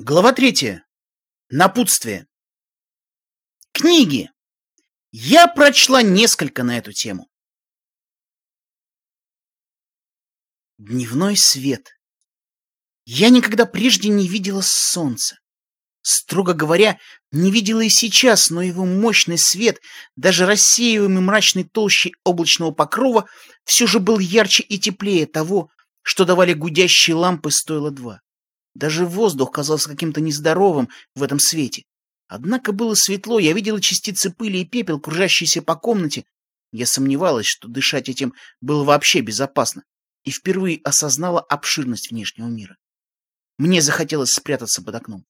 Глава третья. Напутствие. Книги. Я прочла несколько на эту тему. Дневной свет. Я никогда прежде не видела солнца. Строго говоря, не видела и сейчас, но его мощный свет, даже рассеиваемый мрачной толщей облачного покрова, все же был ярче и теплее того, что давали гудящие лампы стоило два. Даже воздух казался каким-то нездоровым в этом свете. Однако было светло, я видела частицы пыли и пепел, кружащиеся по комнате. Я сомневалась, что дышать этим было вообще безопасно, и впервые осознала обширность внешнего мира. Мне захотелось спрятаться под окном.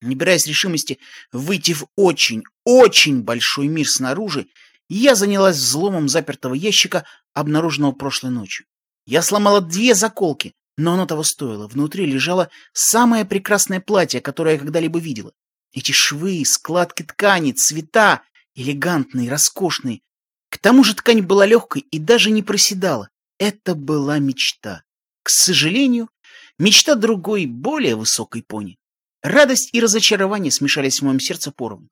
Набираясь решимости выйти в очень, очень большой мир снаружи, я занялась взломом запертого ящика, обнаруженного прошлой ночью. Я сломала две заколки, но оно того стоило. Внутри лежало самое прекрасное платье, которое я когда-либо видела. Эти швы, складки ткани, цвета, элегантные, роскошные. К тому же ткань была легкой и даже не проседала. Это была мечта. К сожалению, мечта другой, более высокой пони. Радость и разочарование смешались в моем сердце поровну.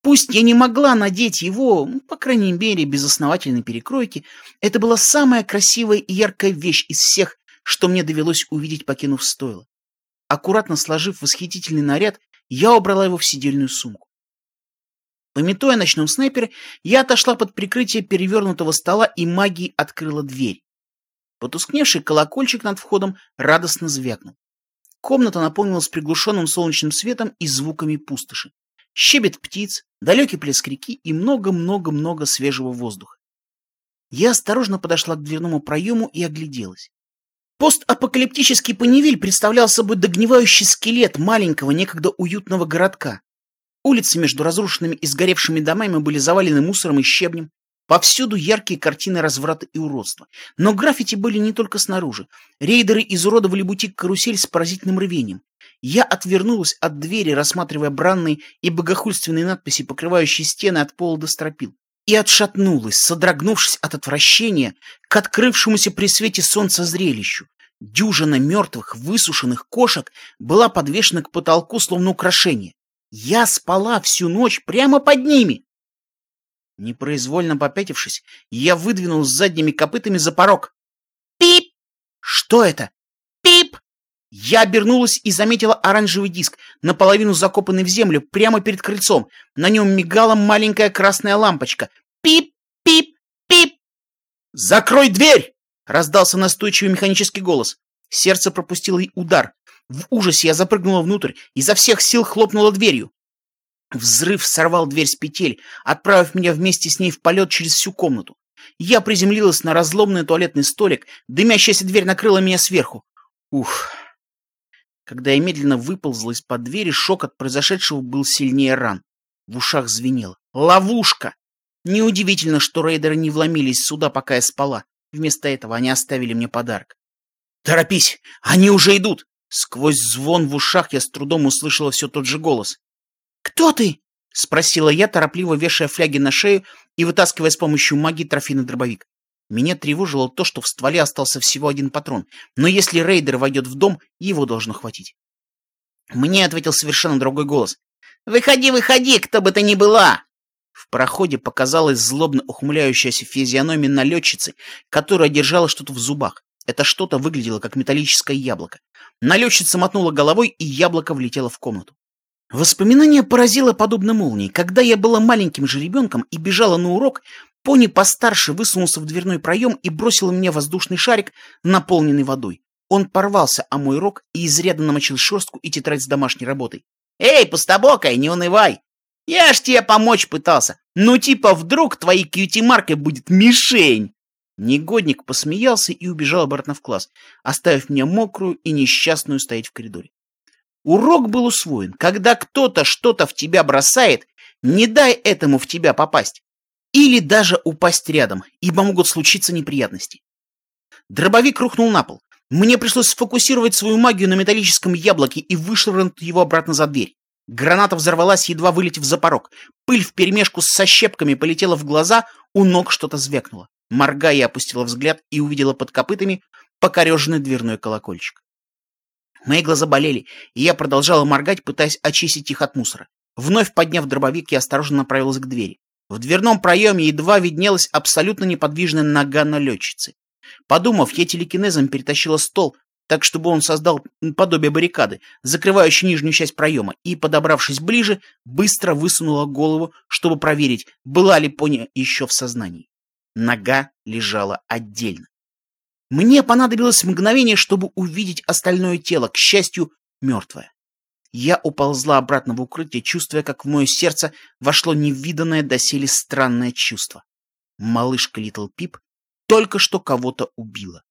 Пусть я не могла надеть его, ну, по крайней мере, без основательной перекройки, это была самая красивая и яркая вещь из всех, что мне довелось увидеть, покинув стойло. Аккуратно сложив восхитительный наряд, я убрала его в сидельную сумку. Пометуя о ночном снайпере, я отошла под прикрытие перевернутого стола и магией открыла дверь. Потускневший колокольчик над входом радостно звякнул. Комната наполнилась приглушенным солнечным светом и звуками пустоши. Щебет птиц, далекий плеск реки и много-много-много свежего воздуха. Я осторожно подошла к дверному проему и огляделась. Постапокалиптический Паневиль представлял собой догнивающий скелет маленького, некогда уютного городка. Улицы между разрушенными и сгоревшими домами были завалены мусором и щебнем. Повсюду яркие картины разврата и уродства. Но граффити были не только снаружи. Рейдеры изуродовали бутик-карусель с поразительным рвением. Я отвернулась от двери, рассматривая бранные и богохульственные надписи, покрывающие стены от пола до стропил и отшатнулась, содрогнувшись от отвращения к открывшемуся при свете солнца зрелищу. Дюжина мертвых, высушенных кошек была подвешена к потолку, словно украшение. Я спала всю ночь прямо под ними. Непроизвольно попятившись, я выдвинулась задними копытами за порог. Пип! Что это? Пип! Я обернулась и заметила оранжевый диск, наполовину закопанный в землю, прямо перед крыльцом. На нем мигала маленькая красная лампочка. Пип, пип. «Закрой дверь!» — раздался настойчивый механический голос. Сердце пропустило удар. В ужасе я запрыгнула внутрь, и изо всех сил хлопнула дверью. Взрыв сорвал дверь с петель, отправив меня вместе с ней в полет через всю комнату. Я приземлилась на разломный туалетный столик, дымящаяся дверь накрыла меня сверху. Ух! Когда я медленно выползла из-под двери, шок от произошедшего был сильнее ран. В ушах звенело. Ловушка! Неудивительно, что рейдеры не вломились сюда, пока я спала. Вместо этого они оставили мне подарок. «Торопись! Они уже идут!» Сквозь звон в ушах я с трудом услышала все тот же голос. «Кто ты?» — спросила я, торопливо вешая фляги на шею и вытаскивая с помощью магии трофейный дробовик. Меня тревожило то, что в стволе остался всего один патрон, но если рейдер войдет в дом, его должно хватить. Мне ответил совершенно другой голос. «Выходи, выходи, кто бы ты ни была!» В проходе показалась злобно ухмыляющаяся физиономия налетчицы, которая держала что-то в зубах. Это что-то выглядело как металлическое яблоко. Налетчица мотнула головой, и яблоко влетело в комнату. Воспоминание поразило подобно молнии. Когда я была маленьким же ребенком и бежала на урок, Пони постарше высунулся в дверной проем и бросил мне воздушный шарик, наполненный водой. Он порвался о мой рог и изрядно намочил шерстку и тетрадь с домашней работой. «Эй, пустобокая, не унывай! Я ж тебе помочь пытался. Ну типа вдруг твоей кьюти-маркой будет мишень!» Негодник посмеялся и убежал обратно в класс, оставив меня мокрую и несчастную стоять в коридоре. Урок был усвоен. Когда кто-то что-то в тебя бросает, не дай этому в тебя попасть. Или даже упасть рядом, ибо могут случиться неприятности. Дробовик рухнул на пол. Мне пришлось сфокусировать свою магию на металлическом яблоке и вышвырнуть его обратно за дверь. Граната взорвалась, едва вылетев за порог. Пыль вперемешку со щепками полетела в глаза, у ног что-то звякнуло. Моргая, опустила взгляд и увидела под копытами покореженный дверной колокольчик. Мои глаза болели, и я продолжала моргать, пытаясь очистить их от мусора. Вновь подняв дробовик, я осторожно направилась к двери. В дверном проеме едва виднелась абсолютно неподвижная нога налетчицы. Подумав, я телекинезом перетащила стол, так чтобы он создал подобие баррикады, закрывающей нижнюю часть проема, и, подобравшись ближе, быстро высунула голову, чтобы проверить, была ли пони еще в сознании. Нога лежала отдельно. Мне понадобилось мгновение, чтобы увидеть остальное тело, к счастью, мертвое. Я уползла обратно в укрытие, чувствуя, как в мое сердце вошло невиданное доселе странное чувство. Малышка Литл Пип только что кого-то убила.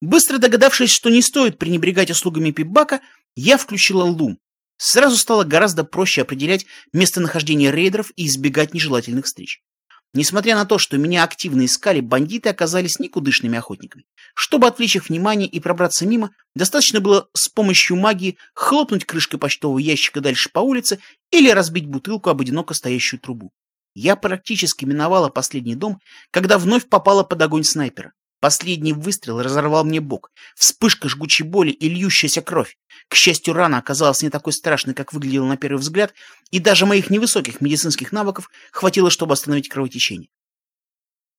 Быстро догадавшись, что не стоит пренебрегать услугами Пипбака, я включила лум. Сразу стало гораздо проще определять местонахождение рейдеров и избегать нежелательных встреч. Несмотря на то, что меня активно искали, бандиты оказались никудышными охотниками. Чтобы отвлечь их внимание и пробраться мимо, достаточно было с помощью магии хлопнуть крышкой почтового ящика дальше по улице или разбить бутылку об одиноко стоящую трубу. Я практически миновала последний дом, когда вновь попала под огонь снайпера. Последний выстрел разорвал мне бок. Вспышка жгучей боли и льющаяся кровь. К счастью, рана оказалась не такой страшной, как выглядела на первый взгляд, и даже моих невысоких медицинских навыков хватило, чтобы остановить кровотечение.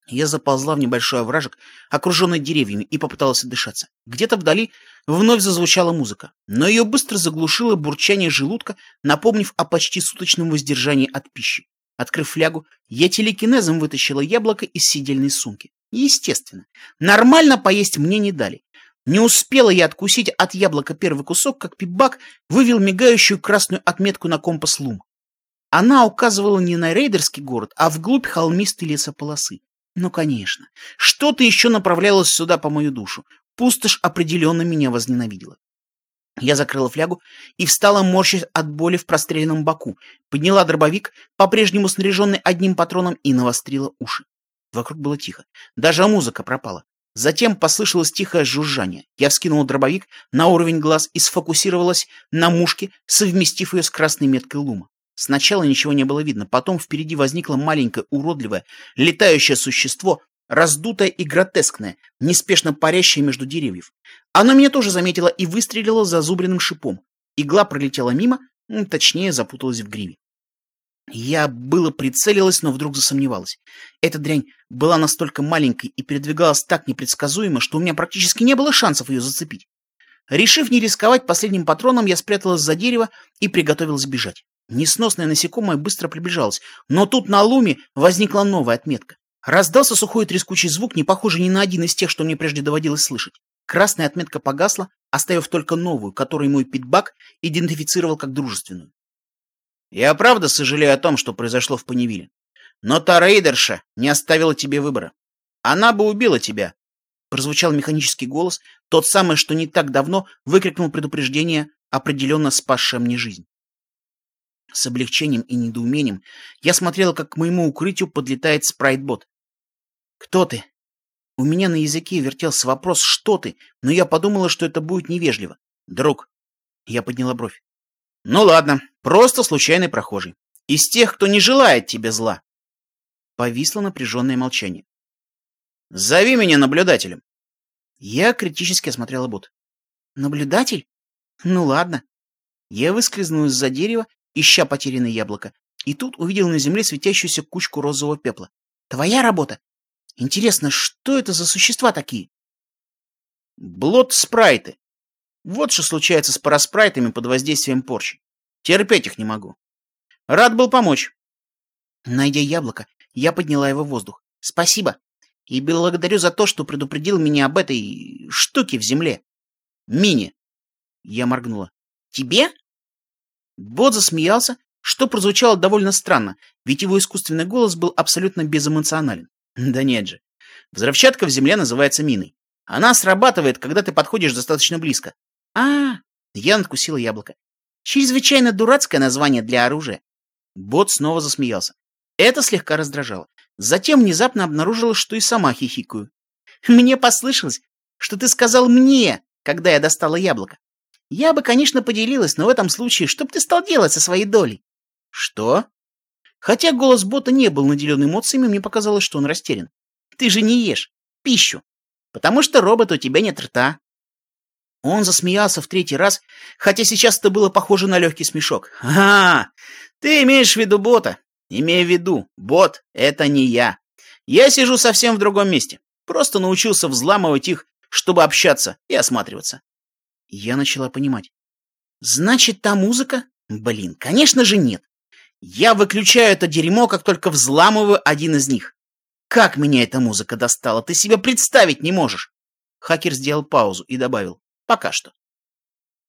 Я заползла в небольшой овражек, окруженный деревьями, и попыталась отдышаться. Где-то вдали вновь зазвучала музыка, но ее быстро заглушило бурчание желудка, напомнив о почти суточном воздержании от пищи. Открыв флягу, я телекинезом вытащила яблоко из сидельной сумки. Естественно. Нормально поесть мне не дали. Не успела я откусить от яблока первый кусок, как пибак вывел мигающую красную отметку на компас Лум. Она указывала не на рейдерский город, а вглубь холмистой лесополосы. Ну, конечно. Что-то еще направлялось сюда по мою душу. Пустошь определенно меня возненавидела. Я закрыла флягу и встала, морщась от боли в простреленном боку, подняла дробовик, по-прежнему снаряженный одним патроном, и навострила уши. Вокруг было тихо. Даже музыка пропала. Затем послышалось тихое жужжание. Я вскинула дробовик на уровень глаз и сфокусировалась на мушке, совместив ее с красной меткой лума. Сначала ничего не было видно, потом впереди возникло маленькое, уродливое, летающее существо, раздутое и гротескное, неспешно парящее между деревьев. Оно меня тоже заметило и выстрелило зазубренным шипом. Игла пролетела мимо, точнее запуталась в гриве. Я было прицелилась, но вдруг засомневалась. Эта дрянь была настолько маленькой и передвигалась так непредсказуемо, что у меня практически не было шансов ее зацепить. Решив не рисковать последним патроном, я спряталась за дерево и приготовилась бежать. Несносное насекомое быстро приближалось, но тут на луме возникла новая отметка. Раздался сухой трескучий звук, не похожий ни на один из тех, что мне прежде доводилось слышать. Красная отметка погасла, оставив только новую, которую мой питбак идентифицировал как дружественную. Я правда сожалею о том, что произошло в Паневиле. Но та рейдерша не оставила тебе выбора. Она бы убила тебя. Прозвучал механический голос, тот самый, что не так давно выкрикнул предупреждение, определенно спасшее мне жизнь. С облегчением и недоумением я смотрела, как к моему укрытию подлетает спрайтбот. «Кто ты?» У меня на языке вертелся вопрос «Что ты?», но я подумала, что это будет невежливо. «Друг». Я подняла бровь. Ну ладно, просто случайный прохожий. Из тех, кто не желает тебе зла. Повисло напряженное молчание. Зови меня наблюдателем. Я критически осмотрела бот. Наблюдатель? Ну ладно. Я выскользнул из-за дерева, ища потерянное яблоко, и тут увидел на земле светящуюся кучку розового пепла. Твоя работа? Интересно, что это за существа такие? Блот-спрайты. Вот что случается с параспрайтами под воздействием порчи. Терпеть их не могу. Рад был помочь. Найдя яблоко, я подняла его в воздух. Спасибо. И благодарю за то, что предупредил меня об этой штуке в земле. Мини. Я моргнула. Тебе? Бот засмеялся, что прозвучало довольно странно, ведь его искусственный голос был абсолютно безэмоционален. Да нет же. Взрывчатка в земле называется миной. Она срабатывает, когда ты подходишь достаточно близко. А, я надкусила яблоко. Чрезвычайно дурацкое название для оружия. Бот снова засмеялся. Это слегка раздражало. Затем внезапно обнаружила, что и сама хихикаю. Мне послышалось, что ты сказал мне, когда я достала яблоко. Я бы, конечно, поделилась, но в этом случае что бы ты стал делать со своей долей? Что? Хотя голос бота не был наделен эмоциями, мне показалось, что он растерян. Ты же не ешь пищу. Потому что, робот, у тебя нет рта. Он засмеялся в третий раз, хотя сейчас это было похоже на легкий смешок. «А, ты имеешь в виду бота? Имея в виду, бот — это не я. Я сижу совсем в другом месте. Просто научился взламывать их, чтобы общаться и осматриваться». Я начала понимать. «Значит, та музыка? Блин, конечно же нет. Я выключаю это дерьмо, как только взламываю один из них. Как меня эта музыка достала, ты себе представить не можешь!» Хакер сделал паузу и добавил. Пока что.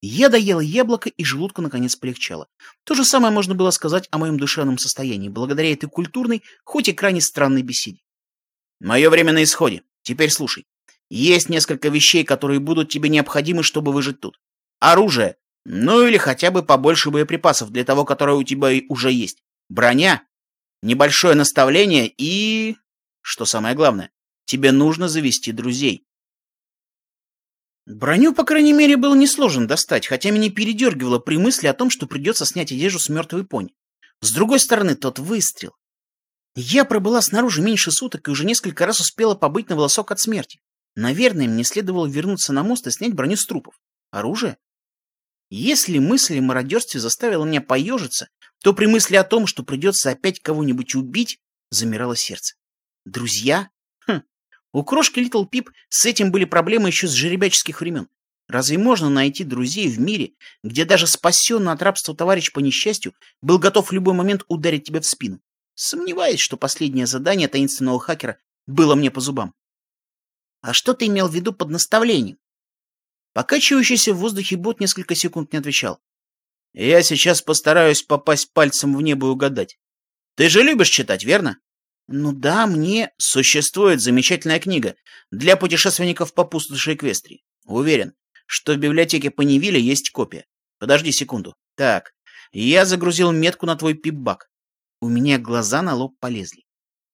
Я доела яблоко, и желудку наконец полегчало. То же самое можно было сказать о моем душевном состоянии, благодаря этой культурной, хоть и крайне странной беседе. Мое время на исходе. Теперь слушай. Есть несколько вещей, которые будут тебе необходимы, чтобы выжить тут. Оружие. Ну или хотя бы побольше боеприпасов для того, которое у тебя уже есть. Броня. Небольшое наставление и... Что самое главное, тебе нужно завести друзей. Броню, по крайней мере, было несложно достать, хотя меня передергивало при мысли о том, что придется снять одежду с мертвой пони. С другой стороны, тот выстрел. Я пробыла снаружи меньше суток и уже несколько раз успела побыть на волосок от смерти. Наверное, мне следовало вернуться на мост и снять броню с трупов. Оружие? Если мысль о мародерстве заставила меня поежиться, то при мысли о том, что придется опять кого-нибудь убить, замирало сердце. Друзья? Хм, у крошки Литл Пип с этим были проблемы еще с жеребяческих времен. Разве можно найти друзей в мире, где даже спасенный от рабства товарищ по несчастью был готов в любой момент ударить тебя в спину? Сомневаюсь, что последнее задание таинственного хакера было мне по зубам. А что ты имел в виду под наставлением? Покачивающийся в воздухе бот несколько секунд не отвечал. Я сейчас постараюсь попасть пальцем в небо и угадать. Ты же любишь читать, верно? Ну да, мне существует замечательная книга для путешественников по пустоши Эквестрии. Уверен, что в библиотеке Панивиля есть копия. Подожди секунду. Так, я загрузил метку на твой пипбак. У меня глаза на лоб полезли.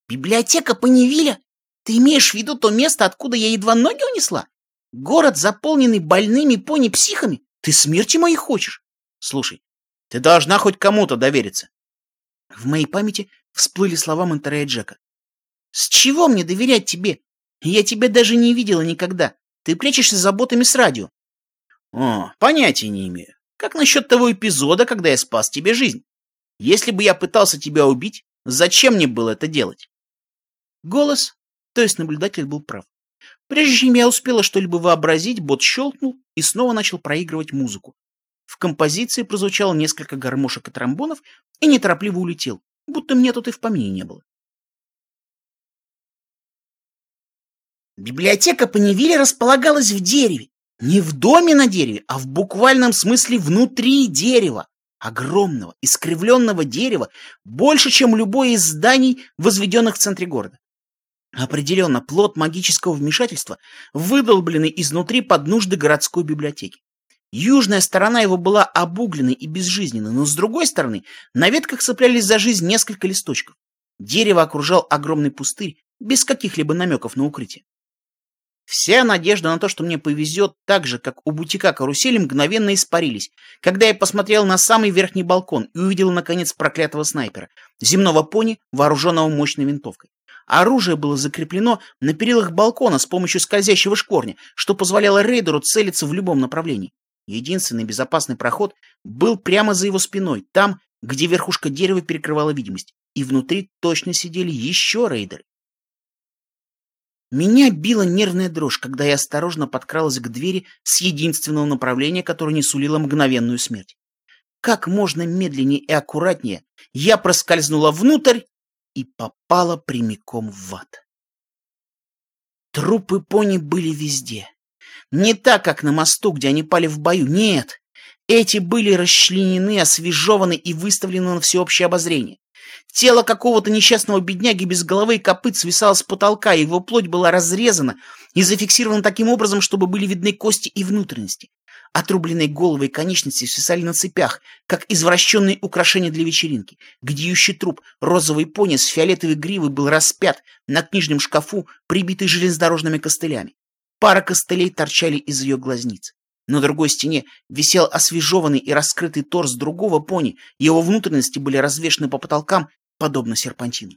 Библиотека Панивиля? Ты имеешь в виду то место, откуда я едва ноги унесла? Город, заполненный больными пони-психами? Ты смерти моей хочешь? Слушай, ты должна хоть кому-то довериться. В моей памяти всплыли слова Монтерея Джека. «С чего мне доверять тебе? Я тебя даже не видела никогда. Ты прячешься за ботами с радио». «О, понятия не имею. Как насчет того эпизода, когда я спас тебе жизнь? Если бы я пытался тебя убить, зачем мне было это делать?» Голос, то есть наблюдатель был прав. Прежде чем я успела что-либо вообразить, бот щелкнул и снова начал проигрывать музыку. В композиции прозвучало несколько гармошек и тромбонов и неторопливо улетел, будто мне тут и в помине не было. Библиотека Паневиля располагалась в дереве. Не в доме на дереве, а в буквальном смысле внутри дерева. Огромного, искривленного дерева, больше, чем любое из зданий, возведенных в центре города. Определенно, плод магического вмешательства, выдолбленный изнутри под нужды городской библиотеки. Южная сторона его была обугленной и безжизненной, но с другой стороны на ветках цеплялись за жизнь несколько листочков. Дерево окружал огромный пустырь, без каких-либо намеков на укрытие. Вся надежда на то, что мне повезет так же, как у бутика карусели, мгновенно испарились, когда я посмотрел на самый верхний балкон и увидел, наконец, проклятого снайпера, земного пони, вооруженного мощной винтовкой. Оружие было закреплено на перилах балкона с помощью скользящего шкорня, что позволяло рейдеру целиться в любом направлении. Единственный безопасный проход был прямо за его спиной, там, где верхушка дерева перекрывала видимость, и внутри точно сидели еще рейдеры. Меня била нервная дрожь, когда я осторожно подкралась к двери с единственного направления, которое не сулило мгновенную смерть. Как можно медленнее и аккуратнее я проскользнула внутрь и попала прямиком в ад. Трупы пони были везде. Не так, как на мосту, где они пали в бою. Нет. Эти были расчленены, освежеваны и выставлены на всеобщее обозрение. Тело какого-то несчастного бедняги без головы и копыт свисало с потолка, его плоть была разрезана и зафиксирована таким образом, чтобы были видны кости и внутренности. Отрубленные головы и конечности свисали на цепях, как извращенные украшения для вечеринки. Гниющий труп, розовый пони с фиолетовой гривой был распят на книжном шкафу, прибитый железнодорожными костылями. Пара костылей торчали из ее глазниц. На другой стене висел освежеванный и раскрытый торс другого пони, его внутренности были развешаны по потолкам, подобно серпантину.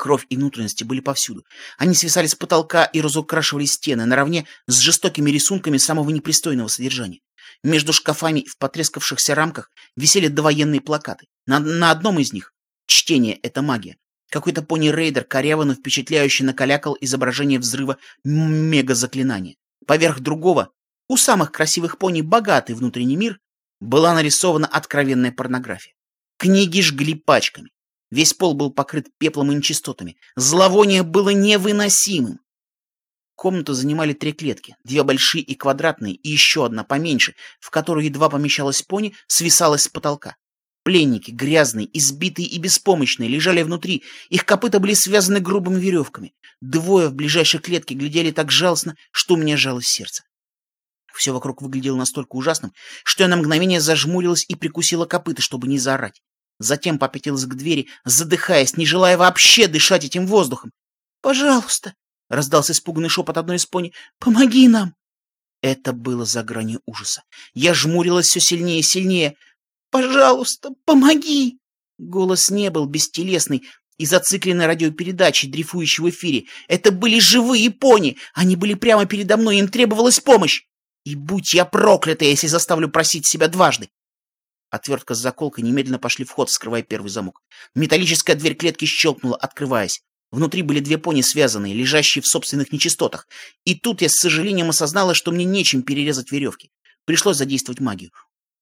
Кровь и внутренности были повсюду. Они свисали с потолка и разукрашивали стены наравне с жестокими рисунками самого непристойного содержания. Между шкафами в потрескавшихся рамках висели довоенные плакаты. На, на одном из них «Чтение — это магия». Какой-то пони-рейдер коряво, но впечатляюще накалякал изображение взрыва мега-заклинания. Поверх другого, у самых красивых пони богатый внутренний мир, была нарисована откровенная порнография. Книги жгли пачками. Весь пол был покрыт пеплом и нечистотами. Зловоние было невыносимым. Комнату занимали три клетки, две большие и квадратные, и еще одна поменьше, в которую едва помещалась пони, свисалась с потолка. Пленники, грязные, избитые и беспомощные, лежали внутри, их копыта были связаны грубыми веревками. Двое в ближайшей клетке глядели так жалостно, что у меня жалось сердце. Все вокруг выглядело настолько ужасным, что я на мгновение зажмурилась и прикусила копыта, чтобы не заорать. Затем попятилась к двери, задыхаясь, не желая вообще дышать этим воздухом. «Пожалуйста!» — раздался испуганный шепот одной из пони. «Помоги нам!» Это было за гранью ужаса. Я жмурилась все сильнее и сильнее. «Пожалуйста, помоги!» Голос не был бестелесный и зацикленной радиопередачи, дрейфующей в эфире. Это были живые пони! Они были прямо передо мной, им требовалась помощь! И будь я проклята, если заставлю просить себя дважды! Отвертка с заколкой немедленно пошли в ход, вскрывая первый замок. Металлическая дверь клетки щелкнула, открываясь. Внутри были две пони связанные, лежащие в собственных нечистотах. И тут я с сожалением осознала, что мне нечем перерезать веревки. Пришлось задействовать магию.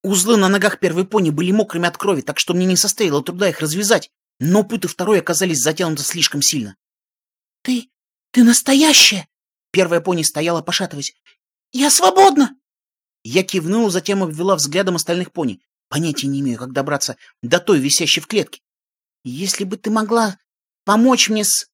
Узлы на ногах первой пони были мокрыми от крови, так что мне не составило труда их развязать. Но путы второй оказались затянуты слишком сильно. — Ты... ты настоящая? Первая пони стояла, пошатываясь. — Я свободна! Я кивнула, затем обвела взглядом остальных пони. Понятия не имею, как добраться до той, висящей в клетке. Если бы ты могла помочь мне с...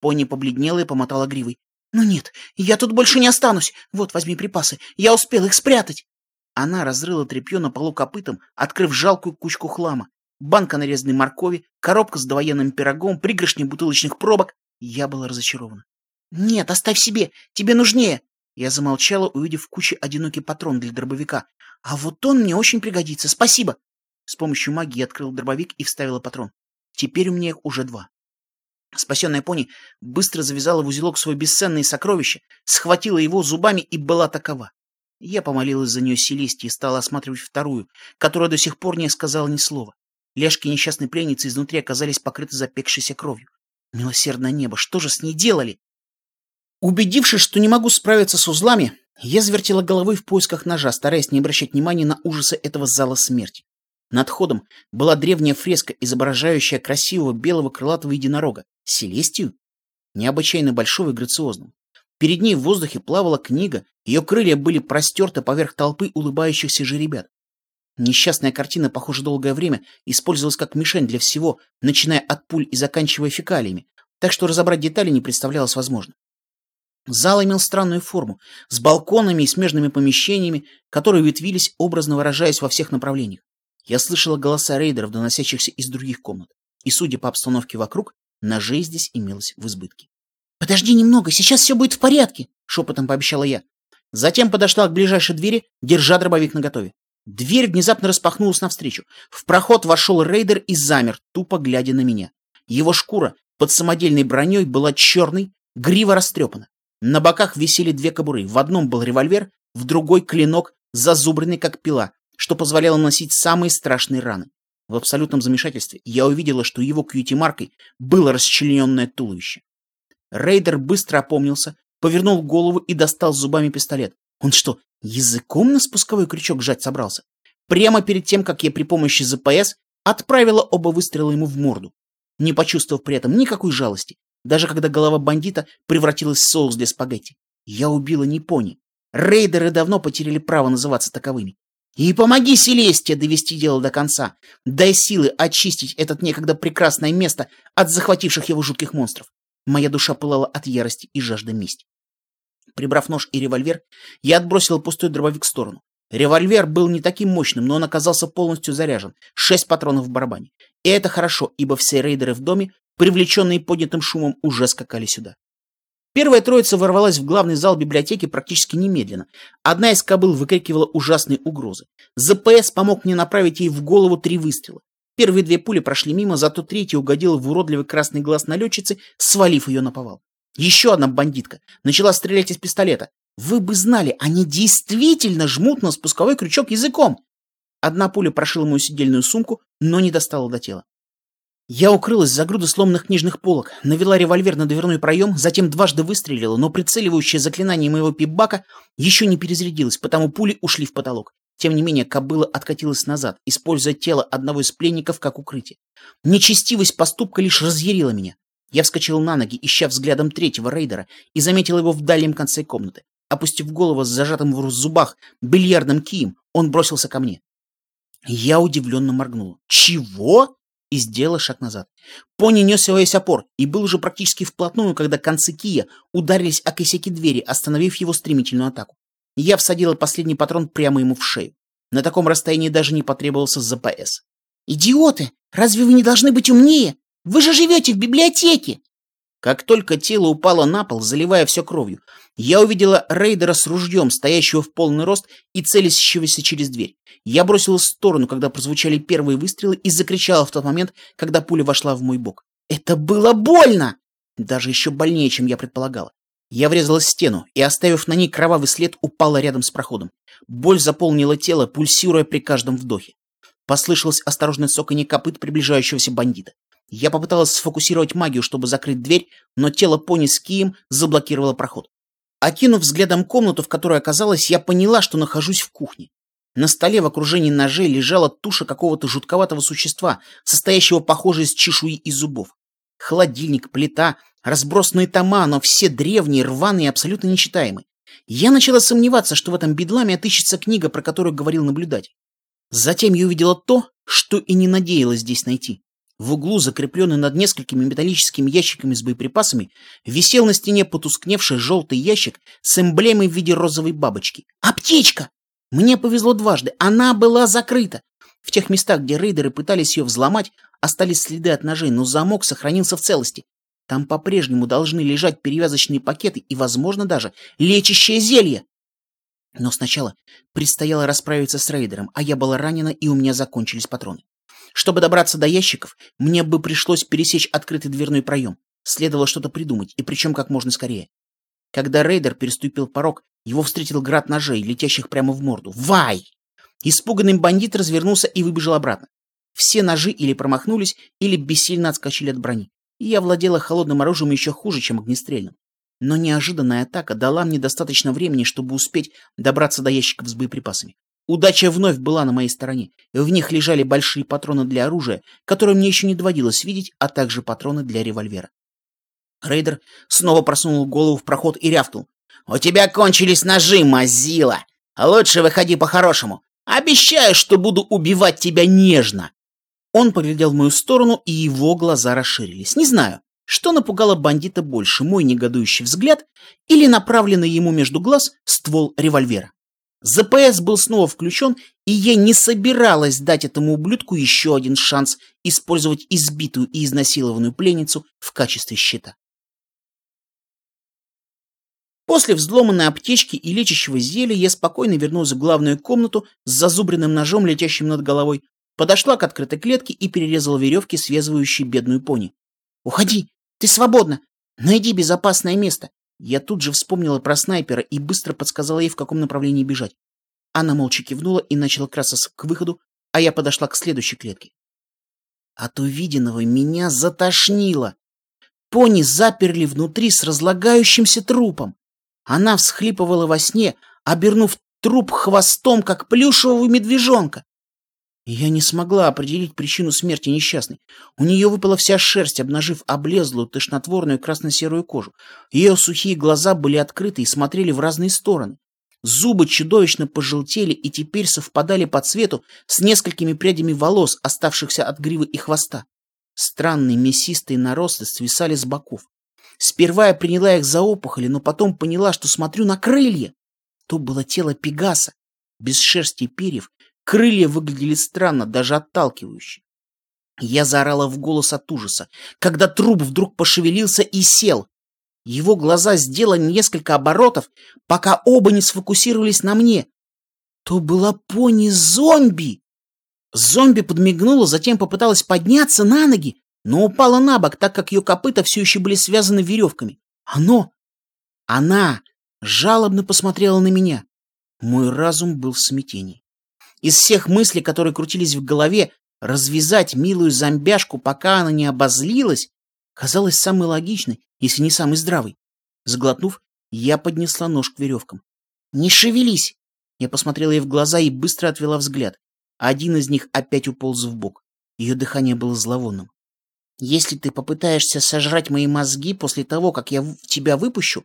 Пони побледнела и помотала гривой. «Ну нет, я тут больше не останусь. Вот, возьми припасы. Я успел их спрятать». Она разрыла тряпье на полу копытом, открыв жалкую кучку хлама. Банка нарезанной моркови, коробка с довоенным пирогом, пригоршни бутылочных пробок. Я была разочарована. «Нет, оставь себе. Тебе нужнее». Я замолчала, увидев в куче одинокий патрон для дробовика. А вот он мне очень пригодится. Спасибо. С помощью магии открыл дробовик и вставила патрон. Теперь у меня их уже два. Спасенная пони быстро завязала в узелок свое бесценное сокровище, схватила его зубами и была такова. Я помолилась за нее Селестии и стала осматривать вторую, которая до сих пор не сказала ни слова. Ляжки несчастной пленницы изнутри оказались покрыты запекшейся кровью. Милосердное небо, что же с ней делали? Убедившись, что не могу справиться с узлами, я завертела головой в поисках ножа, стараясь не обращать внимания на ужасы этого зала смерти. Над входом была древняя фреска, изображающая красивого белого крылатого единорога. Селестию? Необычайно большого и грациозного. Перед ней в воздухе плавала книга, ее крылья были простерты поверх толпы улыбающихся же ребят. Несчастная картина, похоже, долгое время использовалась как мишень для всего, начиная от пуль и заканчивая фекалиями, так что разобрать детали не представлялось возможным. Зал имел странную форму, с балконами и смежными помещениями, которые ветвились, образно выражаясь во всех направлениях. Я слышала голоса рейдеров, доносящихся из других комнат, и, судя по обстановке вокруг, ножей здесь имелось в избытке. «Подожди немного, сейчас все будет в порядке», — шепотом пообещала я. Затем подошла к ближайшей двери, держа дробовик наготове. Дверь внезапно распахнулась навстречу. В проход вошел рейдер и замер, тупо глядя на меня. Его шкура под самодельной броней была черной, грива растрепана. На боках висели две кобуры. В одном был револьвер, в другой — клинок, зазубренный как пила, что позволяло носить самые страшные раны. В абсолютном замешательстве я увидела, что его кьюти-маркой было расчлененное туловище. Рейдер быстро опомнился, повернул голову и достал зубами пистолет. Он что, языком на спусковой крючок жать собрался? Прямо перед тем, как я при помощи ЗПС отправила оба выстрела ему в морду, не почувствовав при этом никакой жалости, даже когда голова бандита превратилась в соус для спагетти. Я убила не пони. Рейдеры давно потеряли право называться таковыми. И помоги Селестия довести дело до конца. Дай силы очистить это некогда прекрасное место от захвативших его жутких монстров. Моя душа пылала от ярости и жажды мести. Прибрав нож и револьвер, я отбросил пустой дробовик в сторону. Револьвер был не таким мощным, но он оказался полностью заряжен. Шесть патронов в барабане. И это хорошо, ибо все рейдеры в доме привлеченные поднятым шумом, уже скакали сюда. Первая троица ворвалась в главный зал библиотеки практически немедленно. Одна из кобыл выкрикивала ужасные угрозы. ЗПС помог мне направить ей в голову три выстрела. Первые две пули прошли мимо, зато третья угодила в уродливый красный глаз налетчицы, свалив ее на повал. Еще одна бандитка начала стрелять из пистолета. Вы бы знали, они действительно жмут на спусковой крючок языком. Одна пуля прошила мою сидельную сумку, но не достала до тела. Я укрылась за груду сломанных книжных полок, навела револьвер на дверной проем, затем дважды выстрелила, но прицеливающее заклинание моего пипбака еще не перезарядилось, потому пули ушли в потолок. Тем не менее, кобыла откатилась назад, используя тело одного из пленников как укрытие. Нечестивость поступка лишь разъярила меня. Я вскочил на ноги, ища взглядом третьего рейдера, и заметил его в дальнем конце комнаты. Опустив голову с зажатым в зубах бильярдным кием, он бросился ко мне. Я удивленно моргнул. «Чего?» И сделала шаг назад. Пони несся во весь опор и был уже практически вплотную, когда концы кия ударились о косяки двери, остановив его стремительную атаку. Я всадила последний патрон прямо ему в шею. На таком расстоянии даже не потребовался ЗПС. «Идиоты! Разве вы не должны быть умнее? Вы же живете в библиотеке!» Как только тело упало на пол, заливая все кровью, я увидела рейдера с ружьем, стоящего в полный рост и целящегося через дверь. Я бросилась в сторону, когда прозвучали первые выстрелы, и закричала в тот момент, когда пуля вошла в мой бок. Это было больно! Даже еще больнее, чем я предполагала. Я врезалась в стену и, оставив на ней кровавый след, упала рядом с проходом. Боль заполнила тело, пульсируя при каждом вдохе. Послышалось осторожное цоканье копыт приближающегося бандита. Я попыталась сфокусировать магию, чтобы закрыть дверь, но тело пони с кием заблокировало проход. Окинув взглядом комнату, в которой оказалась, я поняла, что нахожусь в кухне. На столе в окружении ножей лежала туша какого-то жутковатого существа, состоящего, похоже, из чешуи и зубов. Холодильник, плита, разбросанные тома, но все древние, рваные и абсолютно нечитаемые. Я начала сомневаться, что в этом бедламе отыщется книга, про которую говорил наблюдатель. Затем я увидела то, что и не надеялась здесь найти. В углу, закрепленный над несколькими металлическими ящиками с боеприпасами, висел на стене потускневший желтый ящик с эмблемой в виде розовой бабочки. Аптечка! Мне повезло дважды, она была закрыта. В тех местах, где рейдеры пытались ее взломать, остались следы от ножей, но замок сохранился в целости. Там по-прежнему должны лежать перевязочные пакеты и, возможно, даже лечащее зелье. Но сначала предстояло расправиться с рейдером, а я была ранена, и у меня закончились патроны. Чтобы добраться до ящиков, мне бы пришлось пересечь открытый дверной проем. Следовало что-то придумать, и причем как можно скорее. Когда рейдер переступил порог, его встретил град ножей, летящих прямо в морду. «Вай!» Испуганный бандит развернулся и выбежал обратно. Все ножи или промахнулись, или бессильно отскочили от брони. И я владела холодным оружием еще хуже, чем огнестрельным. Но неожиданная атака дала мне достаточно времени, чтобы успеть добраться до ящиков с боеприпасами. Удача вновь была на моей стороне, в них лежали большие патроны для оружия, которые мне еще не доводилось видеть, а также патроны для револьвера. Рейдер снова просунул голову в проход и рявкнул. «У тебя кончились ножи, Мазила! Лучше выходи по-хорошему. Обещаю, что буду убивать тебя нежно!» Он поглядел в мою сторону, и его глаза расширились. Не знаю, что напугало бандита больше, мой негодующий взгляд или направленный ему между глаз ствол револьвера. ЗПС был снова включен, и я не собиралась дать этому ублюдку еще один шанс использовать избитую и изнасилованную пленницу в качестве щита. После взломанной аптечки и лечащего зелья я спокойно вернулась в главную комнату с зазубренным ножом, летящим над головой, подошла к открытой клетке и перерезала веревки, связывающие бедную пони. «Уходи! Ты свободна! Найди безопасное место! Я тут же вспомнила про снайпера и быстро подсказала ей, в каком направлении бежать. Она молча кивнула и начала красться к выходу, а я подошла к следующей клетке. От увиденного меня затошнило. Пони заперли внутри с разлагающимся трупом. Она всхлипывала во сне, обернув труп хвостом, как плюшевого медвежонка. Я не смогла определить причину смерти несчастной. У нее выпала вся шерсть, обнажив облезлую, тошнотворную красно-серую кожу. Ее сухие глаза были открыты и смотрели в разные стороны. Зубы чудовищно пожелтели и теперь совпадали по цвету с несколькими прядями волос, оставшихся от гривы и хвоста. Странные мясистые наросты свисали с боков. Сперва я приняла их за опухоли, но потом поняла, что смотрю на крылья. То было тело Пегаса, без шерсти и перьев, Крылья выглядели странно, даже отталкивающе. Я заорала в голос от ужаса, когда труп вдруг пошевелился и сел. Его глаза сделали несколько оборотов, пока оба не сфокусировались на мне. То была пони-зомби! Зомби подмигнула, затем попыталась подняться на ноги, но упала на бок, так как ее копыта все еще были связаны веревками. Оно! Она жалобно посмотрела на меня. Мой разум был в смятении. Из всех мыслей, которые крутились в голове, развязать милую зомбяшку, пока она не обозлилась, казалось самой логичной, если не самой здравой. Сглотнув, я поднесла нож к веревкам. «Не шевелись!» Я посмотрела ей в глаза и быстро отвела взгляд. Один из них опять уполз в бок. Ее дыхание было зловонным. «Если ты попытаешься сожрать мои мозги после того, как я тебя выпущу,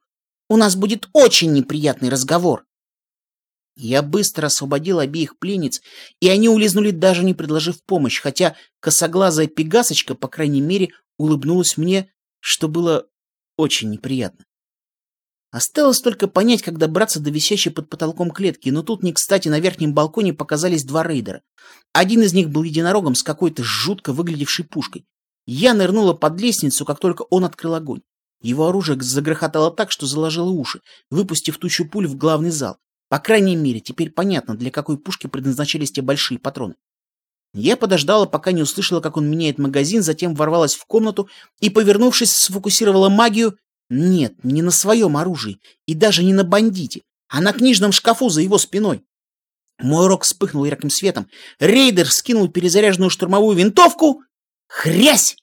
у нас будет очень неприятный разговор!» Я быстро освободил обеих пленниц, и они улизнули, даже не предложив помощь, хотя косоглазая пегасочка, по крайней мере, улыбнулась мне, что было очень неприятно. Осталось только понять, как добраться до висящей под потолком клетки, но тут не кстати на верхнем балконе показались два рейдера. Один из них был единорогом с какой-то жутко выглядевшей пушкой. Я нырнула под лестницу, как только он открыл огонь. Его оружие загрохотало так, что заложило уши, выпустив тучу пуль в главный зал. По крайней мере, теперь понятно, для какой пушки предназначались те большие патроны. Я подождала, пока не услышала, как он меняет магазин, затем ворвалась в комнату и, повернувшись, сфокусировала магию. Нет, не на своем оружии и даже не на бандите, а на книжном шкафу за его спиной. Мой рог вспыхнул ярким светом. Рейдер скинул перезаряженную штурмовую винтовку. Хрясь!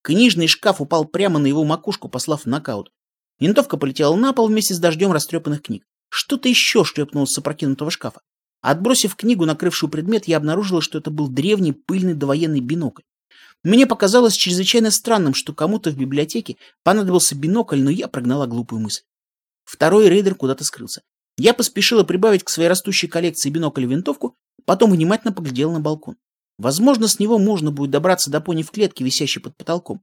Книжный шкаф упал прямо на его макушку, послав нокаут. Винтовка полетела на пол вместе с дождем растрепанных книг. Что-то еще шлепнулось с опрокинутого шкафа. Отбросив книгу, накрывшую предмет, я обнаружила, что это был древний пыльный довоенный бинокль. Мне показалось чрезвычайно странным, что кому-то в библиотеке понадобился бинокль, но я прогнала глупую мысль. Второй рейдер куда-то скрылся. Я поспешила прибавить к своей растущей коллекции бинокль и винтовку, потом внимательно поглядела на балкон. Возможно, с него можно будет добраться до пони в клетке, висящей под потолком.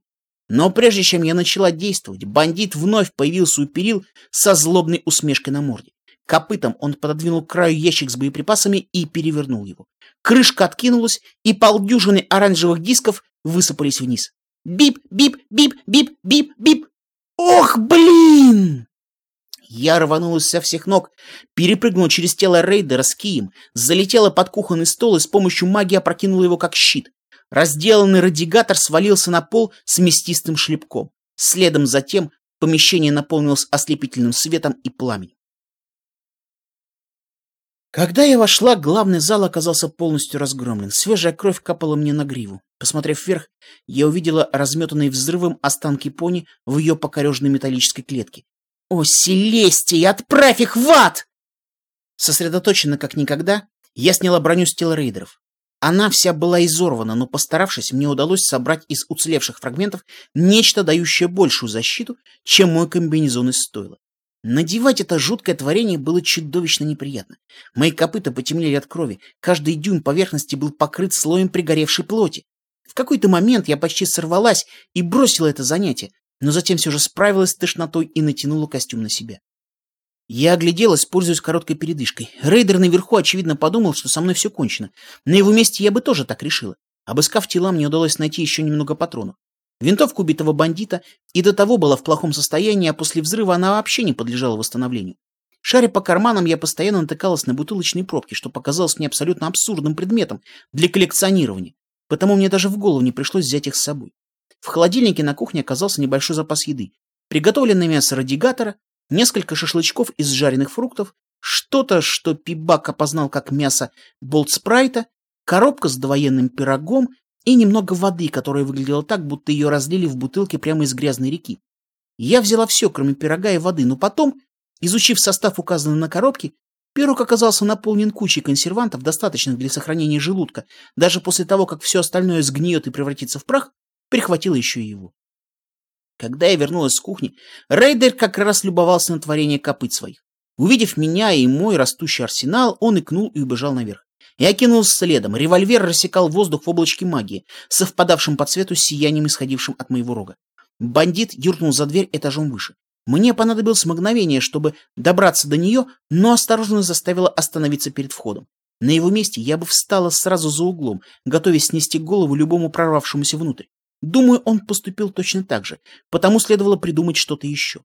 Но прежде чем я начала действовать, бандит вновь появился у перил со злобной усмешкой на морде. Копытом он пододвинул к краю ящик с боеприпасами и перевернул его. Крышка откинулась, и полдюжины оранжевых дисков высыпались вниз. Бип, бип, бип, бип, бип, бип. Ох, блин! Я рванулась со всех ног, перепрыгнула через тело рейдера с кием, залетела под кухонный стол и с помощью магии опрокинула его как щит. Разделанный радиатор свалился на пол с мястистым шлепком. Следом затем помещение наполнилось ослепительным светом и пламенем. Когда я вошла, главный зал оказался полностью разгромлен. Свежая кровь капала мне на гриву. Посмотрев вверх, я увидела разметанные взрывом останки пони в ее покорежной металлической клетке. «О, Селестия, отправь их в ад!» Сосредоточенно как никогда, я сняла броню с тела рейдеров. Она вся была изорвана, но постаравшись, мне удалось собрать из уцелевших фрагментов нечто, дающее большую защиту, чем мой комбинезон из стойла. Надевать это жуткое творение было чудовищно неприятно. Мои копыта потемнели от крови, каждый дюйм поверхности был покрыт слоем пригоревшей плоти. В какой-то момент я почти сорвалась и бросила это занятие, но затем все же справилась с тошнотой и натянула костюм на себя. Я огляделась, пользуясь короткой передышкой. Рейдер наверху, очевидно, подумал, что со мной все кончено. На его месте я бы тоже так решила. Обыскав тела, мне удалось найти еще немного патронов. Винтовка убитого бандита и до того была в плохом состоянии, а после взрыва она вообще не подлежала восстановлению. Шаря по карманам, я постоянно натыкалась на бутылочные пробки, что показалось мне абсолютно абсурдным предметом для коллекционирования, потому мне даже в голову не пришлось взять их с собой. В холодильнике на кухне оказался небольшой запас еды. Приготовленное мясо радигатора, несколько шашлычков из жареных фруктов, что-то, что Пибак опознал как мясо болтспрайта, коробка с довоенным пирогом и немного воды, которая выглядела так, будто ее разлили в бутылке прямо из грязной реки. Я взяла все, кроме пирога и воды, но потом, изучив состав, указанный на коробке, пирог оказался наполнен кучей консервантов, достаточных для сохранения желудка. Даже после того, как все остальное сгниет и превратится в прах, перехватила еще и его. Когда я вернулась с кухни, Рейдер как раз любовался на творение копыт своих. Увидев меня и мой растущий арсенал, он икнул и убежал наверх. Я кинулся следом. Револьвер рассекал воздух в облачке магии, совпадавшим по цвету с сиянием, исходившим от моего рога. Бандит юркнул за дверь этажом выше. Мне понадобилось мгновение, чтобы добраться до нее, но осторожно заставила остановиться перед входом. На его месте я бы встала сразу за углом, готовясь снести голову любому прорвавшемуся внутрь. Думаю, он поступил точно так же, потому следовало придумать что-то еще.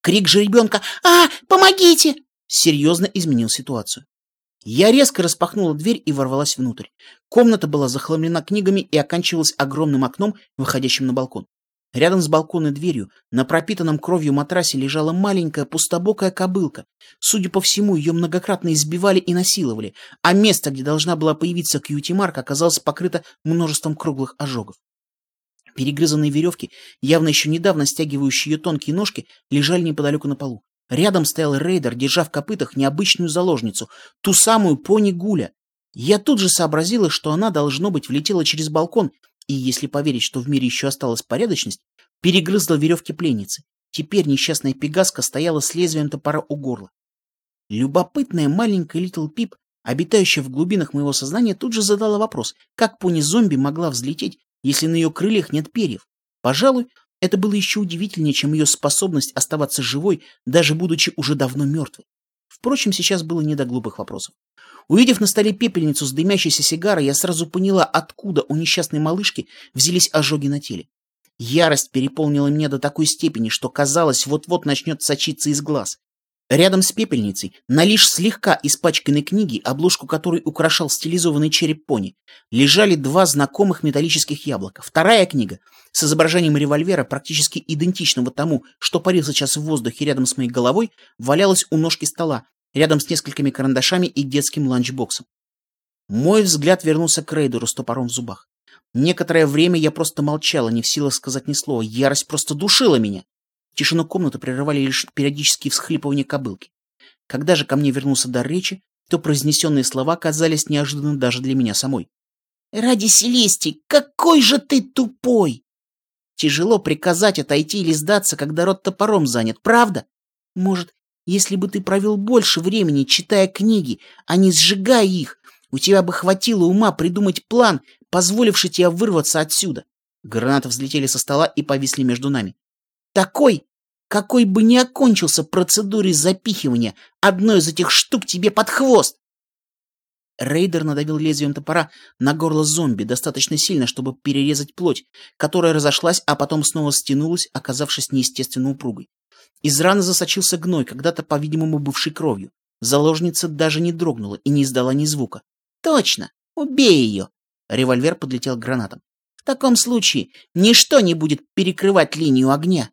Крик же ребенка «А, помогите!» серьезно изменил ситуацию. Я резко распахнула дверь и ворвалась внутрь. Комната была захламлена книгами и оканчивалась огромным окном, выходящим на балкон. Рядом с балконной дверью на пропитанном кровью матрасе лежала маленькая пустобокая кобылка. Судя по всему, ее многократно избивали и насиловали, а место, где должна была появиться кьюти-марк, оказалось покрыто множеством круглых ожогов. Перегрызанные веревки, явно еще недавно стягивающие ее тонкие ножки, лежали неподалеку на полу. Рядом стоял рейдер, держа в копытах необычную заложницу, ту самую пони Гуля. Я тут же сообразила, что она, должно быть, влетела через балкон и, если поверить, что в мире еще осталась порядочность, перегрызла веревки пленницы. Теперь несчастная пегаска стояла с лезвием топора у горла. Любопытная маленькая Литл Пип, обитающая в глубинах моего сознания, тут же задала вопрос, как пони-зомби могла взлететь, если на ее крыльях нет перьев. Пожалуй, это было еще удивительнее, чем ее способность оставаться живой, даже будучи уже давно мертвой. Впрочем, сейчас было не до глупых вопросов. Увидев на столе пепельницу с дымящейся сигарой, я сразу поняла, откуда у несчастной малышки взялись ожоги на теле. Ярость переполнила меня до такой степени, что казалось, вот-вот начнет сочиться из глаз. Рядом с пепельницей, на лишь слегка испачканной книге, обложку которой украшал стилизованный череп пони, лежали два знакомых металлических яблока. Вторая книга с изображением револьвера, практически идентичного тому, что парил сейчас в воздухе рядом с моей головой, валялась у ножки стола, рядом с несколькими карандашами и детским ланчбоксом. Мой взгляд вернулся к рейдеру с топором в зубах. Некоторое время я просто молчала, не в силах сказать ни слова. Ярость просто душила меня. Тишину комнаты прерывали лишь периодические всхлипывания кобылки. Когда же ко мне вернулся дар речи, то произнесенные слова казались неожиданны даже для меня самой. «Ради Селестии, какой же ты тупой!» Тяжело приказать отойти или сдаться, когда рот топором занят, правда? Может, если бы ты провел больше времени, читая книги, а не сжигая их, у тебя бы хватило ума придумать план, позволивший тебе вырваться отсюда. Гранаты взлетели со стола и повисли между нами. Такой, какой бы ни окончился процедурой запихивания одной из этих штук тебе под хвост. Рейдер надавил лезвием топора на горло зомби достаточно сильно, чтобы перерезать плоть, которая разошлась, а потом снова стянулась, оказавшись неестественно упругой. Из раны засочился гной, когда-то, по-видимому, бывший кровью. Заложница даже не дрогнула и не издала ни звука. «Точно! Убей ее!» Револьвер подлетел к гранатам. «В таком случае ничто не будет перекрывать линию огня!»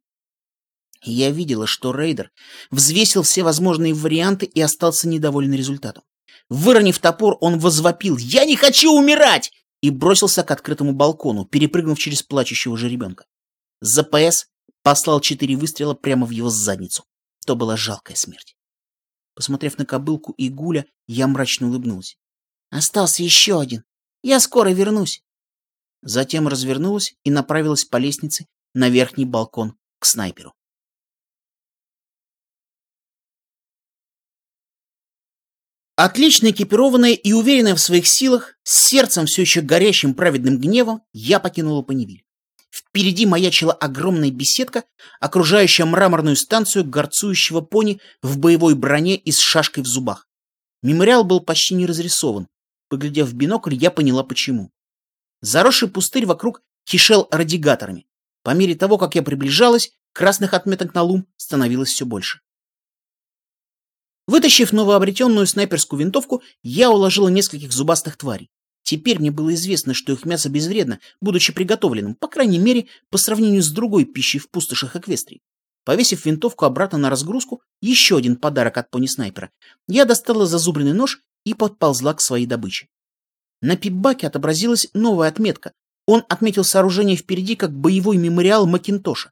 Я видела, что рейдер взвесил все возможные варианты и остался недоволен результатом. Выронив топор, он возвопил «Я не хочу умирать!» и бросился к открытому балкону, перепрыгнув через плачущего жеребенка. ЗПС послал четыре выстрела прямо в его задницу. То была жалкая смерть. Посмотрев на кобылку и гуля, я мрачно улыбнулась. «Остался еще один. Я скоро вернусь». Затем развернулась и направилась по лестнице на верхний балкон к снайперу. Отлично экипированная и уверенная в своих силах, с сердцем все еще горящим праведным гневом, я покинула Паневиль. Впереди маячила огромная беседка, окружающая мраморную станцию горцующего пони в боевой броне и с шашкой в зубах. Мемориал был почти не разрисован. Поглядев в бинокль, я поняла почему. Заросший пустырь вокруг кишел радигаторами. По мере того, как я приближалась, красных отметок на лум становилось все больше. Вытащив новообретенную снайперскую винтовку, я уложила нескольких зубастых тварей. Теперь мне было известно, что их мясо безвредно, будучи приготовленным, по крайней мере, по сравнению с другой пищей в пустошах Эквестрии. Повесив винтовку обратно на разгрузку, еще один подарок от пони-снайпера, я достала зазубренный нож и подползла к своей добыче. На пипбаке отобразилась новая отметка. Он отметил сооружение впереди как боевой мемориал Макинтоша.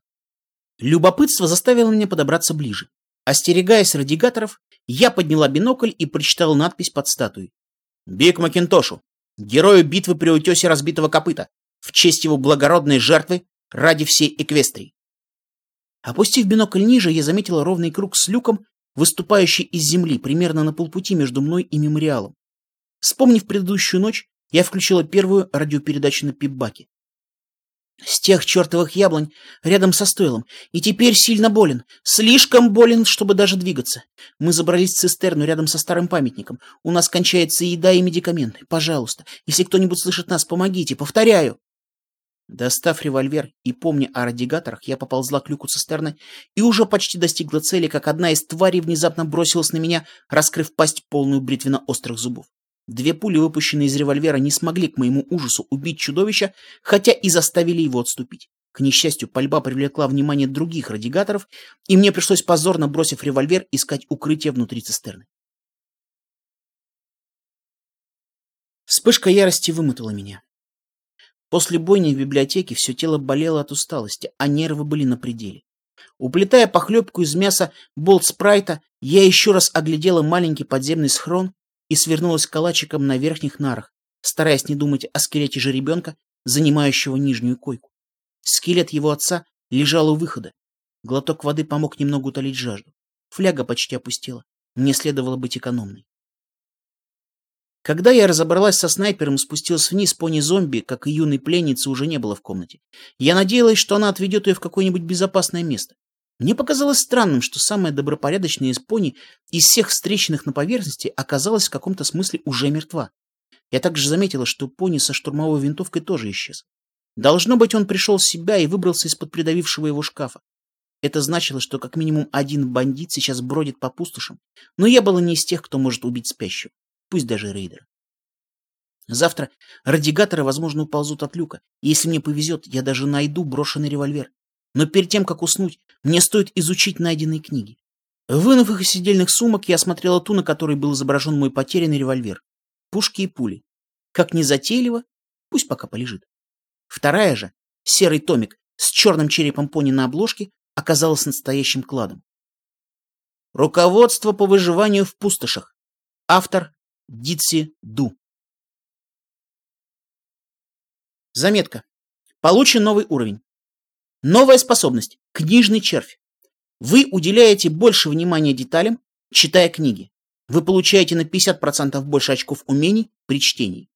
Любопытство заставило меня подобраться ближе. Остерегаясь радигаторов, я подняла бинокль и прочитала надпись под статуей. «Биг Макинтошу! герою битвы при утесе разбитого копыта, в честь его благородной жертвы ради всей Эквестрии. Опустив бинокль ниже, я заметила ровный круг с люком, выступающий из земли, примерно на полпути между мной и мемориалом. Вспомнив предыдущую ночь, я включила первую радиопередачу на пипбаке. С тех чертовых яблонь рядом со стойлом. И теперь сильно болен. Слишком болен, чтобы даже двигаться. Мы забрались в цистерну рядом со старым памятником. У нас кончается еда и медикаменты. Пожалуйста, если кто-нибудь слышит нас, помогите. Повторяю. Достав револьвер и помня о радигаторах, я поползла к люку цистерны и уже почти достигла цели, как одна из тварей внезапно бросилась на меня, раскрыв пасть полную бритвенно-острых зубов. Две пули, выпущенные из револьвера, не смогли к моему ужасу убить чудовища, хотя и заставили его отступить. К несчастью, пальба привлекла внимание других радигаторов, и мне пришлось позорно, бросив револьвер, искать укрытие внутри цистерны. Вспышка ярости вымотала меня. После бойни в библиотеке все тело болело от усталости, а нервы были на пределе. Уплетая похлебку из мяса болт-спрайта, я еще раз оглядела маленький подземный схрон и свернулась калачиком на верхних нарах, стараясь не думать о скелете жеребенка, занимающего нижнюю койку. Скелет его отца лежал у выхода. Глоток воды помог немного утолить жажду. Фляга почти опустела. Мне следовало быть экономной. Когда я разобралась со снайпером и спустилась вниз, пони-зомби, как и юной пленницы, уже не было в комнате. Я надеялась, что она отведет ее в какое-нибудь безопасное место. Мне показалось странным, что самая добропорядочная из пони из всех встреченных на поверхности оказалась в каком-то смысле уже мертва. Я также заметила, что пони со штурмовой винтовкой тоже исчез. Должно быть, он пришел в себя и выбрался из-под придавившего его шкафа. Это значило, что как минимум один бандит сейчас бродит по пустошам, но я была не из тех, кто может убить спящего пусть даже рейдера. Завтра радигаторы, возможно, уползут от люка. Если мне повезет, я даже найду брошенный револьвер. Но перед тем, как уснуть, мне стоит изучить найденные книги. Вынув их из сидельных сумок, я осмотрела ту, на которой был изображен мой потерянный револьвер. Пушки и пули. Как незатейливо, пусть пока полежит. Вторая же, серый томик с черным черепом пони на обложке, оказалась настоящим кладом. Руководство по выживанию в пустошах. Автор Дитси Ду. Заметка. Получен новый уровень. Новая способность. Книжный червь. Вы уделяете больше внимания деталям, читая книги. Вы получаете на 50% больше очков умений при чтении.